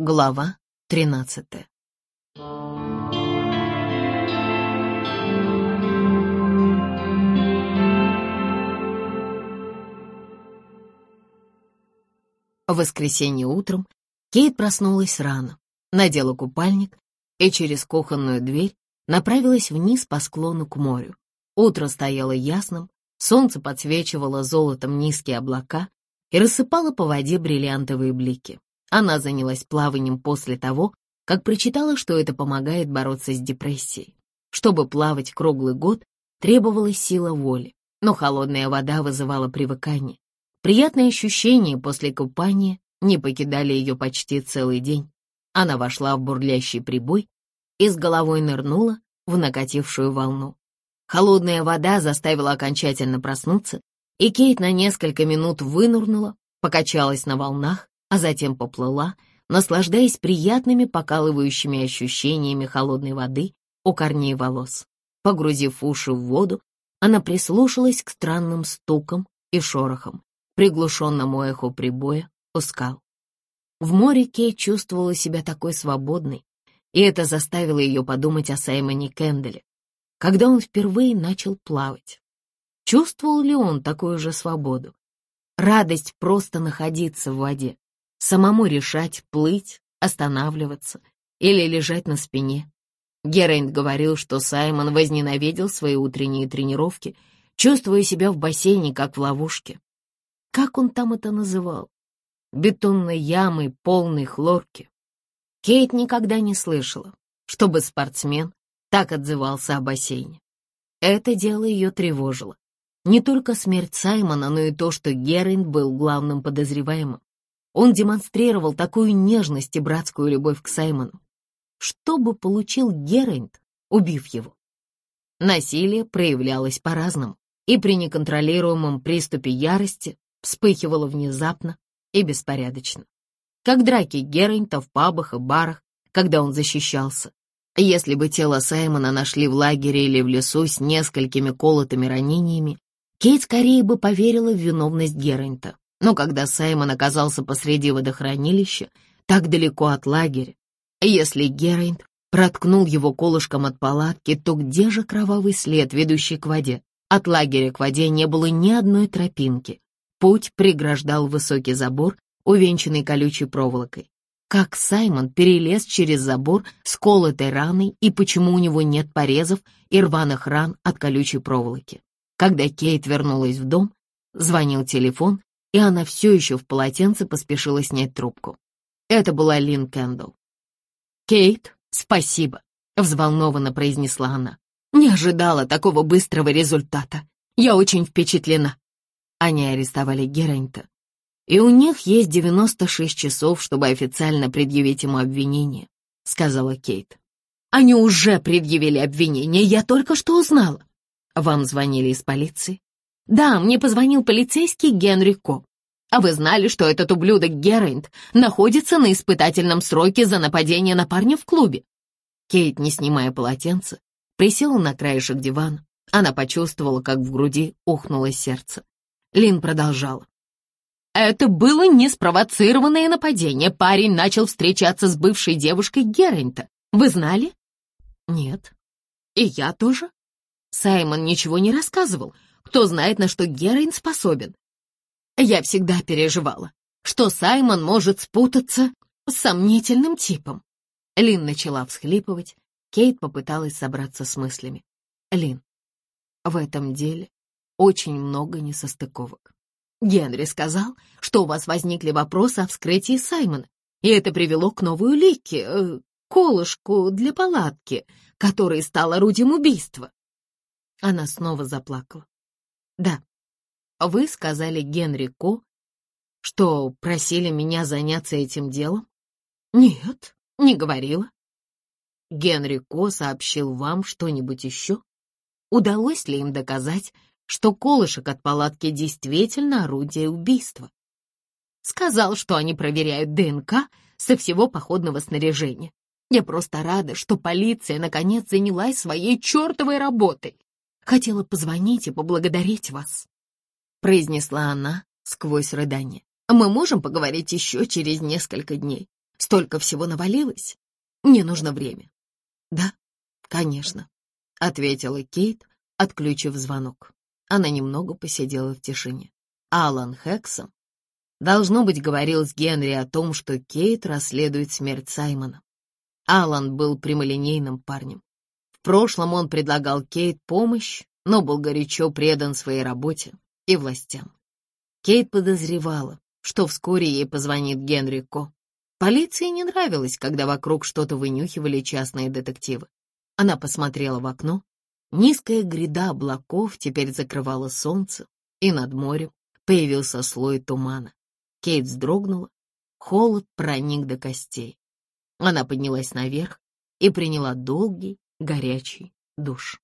Глава тринадцатая. В воскресенье утром Кейт проснулась рано, надела купальник и через кухонную дверь направилась вниз по склону к морю. Утро стояло ясным, солнце подсвечивало золотом низкие облака и рассыпало по воде бриллиантовые блики. Она занялась плаванием после того, как прочитала, что это помогает бороться с депрессией. Чтобы плавать круглый год, требовалась сила воли, но холодная вода вызывала привыкание. Приятные ощущения после купания не покидали ее почти целый день. Она вошла в бурлящий прибой и с головой нырнула в накатившую волну. Холодная вода заставила окончательно проснуться, и Кейт на несколько минут вынырнула, покачалась на волнах, а затем поплыла, наслаждаясь приятными покалывающими ощущениями холодной воды у корней волос. Погрузив уши в воду, она прислушалась к странным стукам и шорохам, приглушенному эху прибоя у скал. В море Кей чувствовала себя такой свободной, и это заставило ее подумать о Саймоне Кенделе, когда он впервые начал плавать. Чувствовал ли он такую же свободу? Радость просто находиться в воде, самому решать, плыть, останавливаться или лежать на спине. Герайнд говорил, что Саймон возненавидел свои утренние тренировки, чувствуя себя в бассейне, как в ловушке. Как он там это называл? Бетонной ямой, полной хлорки. Кейт никогда не слышала, чтобы спортсмен так отзывался о бассейне. Это дело ее тревожило. Не только смерть Саймона, но и то, что Герайнд был главным подозреваемым. Он демонстрировал такую нежность и братскую любовь к Саймону. Что бы получил Герайнд, убив его? Насилие проявлялось по-разному, и при неконтролируемом приступе ярости вспыхивало внезапно и беспорядочно. Как драки Герайнта в пабах и барах, когда он защищался. Если бы тело Саймона нашли в лагере или в лесу с несколькими колотыми ранениями, Кейт скорее бы поверила в виновность Герайнта. Но когда Саймон оказался посреди водохранилища, так далеко от лагеря, если Герайнд проткнул его колышком от палатки, то где же кровавый след, ведущий к воде? От лагеря к воде не было ни одной тропинки. Путь преграждал высокий забор, увенчанный колючей проволокой. Как Саймон перелез через забор с колотой раной и почему у него нет порезов и рваных ран от колючей проволоки? Когда Кейт вернулась в дом, звонил телефон, и она все еще в полотенце поспешила снять трубку. Это была Лин Кэндалл. «Кейт, спасибо», — взволнованно произнесла она. «Не ожидала такого быстрого результата. Я очень впечатлена». Они арестовали Герайнта, и у них есть 96 часов, чтобы официально предъявить ему обвинение», — сказала Кейт. «Они уже предъявили обвинение, я только что узнала». «Вам звонили из полиции?» «Да, мне позвонил полицейский Генри Ко. А вы знали, что этот ублюдок Герайнд находится на испытательном сроке за нападение на парня в клубе?» Кейт, не снимая полотенца, присела на краешек дивана. Она почувствовала, как в груди ухнуло сердце. Лин продолжала. Это было неспровоцированное нападение. Парень начал встречаться с бывшей девушкой Геррента. Вы знали? Нет. И я тоже. Саймон ничего не рассказывал. Кто знает, на что Геррин способен. Я всегда переживала, что Саймон может спутаться с сомнительным типом. Лин начала всхлипывать. Кейт попыталась собраться с мыслями. Лин, в этом деле очень много несостыковок. Генри сказал, что у вас возникли вопросы о вскрытии Саймона, и это привело к новой улике, э, колышку для палатки, который стал орудием убийства. Она снова заплакала. Да, вы сказали Генри Ко, что просили меня заняться этим делом? Нет, не говорила. Генри Ко сообщил вам что-нибудь еще? Удалось ли им доказать, что колышек от палатки действительно орудие убийства? Сказал, что они проверяют ДНК со всего походного снаряжения. Я просто рада, что полиция наконец занялась своей чертовой работой. Хотела позвонить и поблагодарить вас произнесла она сквозь рыдание. «Мы можем поговорить еще через несколько дней. Столько всего навалилось. Мне нужно время. Да, конечно, — ответила Кейт, отключив звонок. Она немного посидела в тишине. Алан Хексон, должно быть, говорил с Генри о том, что Кейт расследует смерть Саймона. Алан был прямолинейным парнем. Прошлом он предлагал Кейт помощь, но был горячо предан своей работе и властям. Кейт подозревала, что вскоре ей позвонит Генри Ко. Полиции не нравилось, когда вокруг что-то вынюхивали частные детективы. Она посмотрела в окно. Низкая гряда облаков теперь закрывала солнце, и над морем появился слой тумана. Кейт вздрогнула, холод проник до костей. Она поднялась наверх и приняла долгий, горячий душ.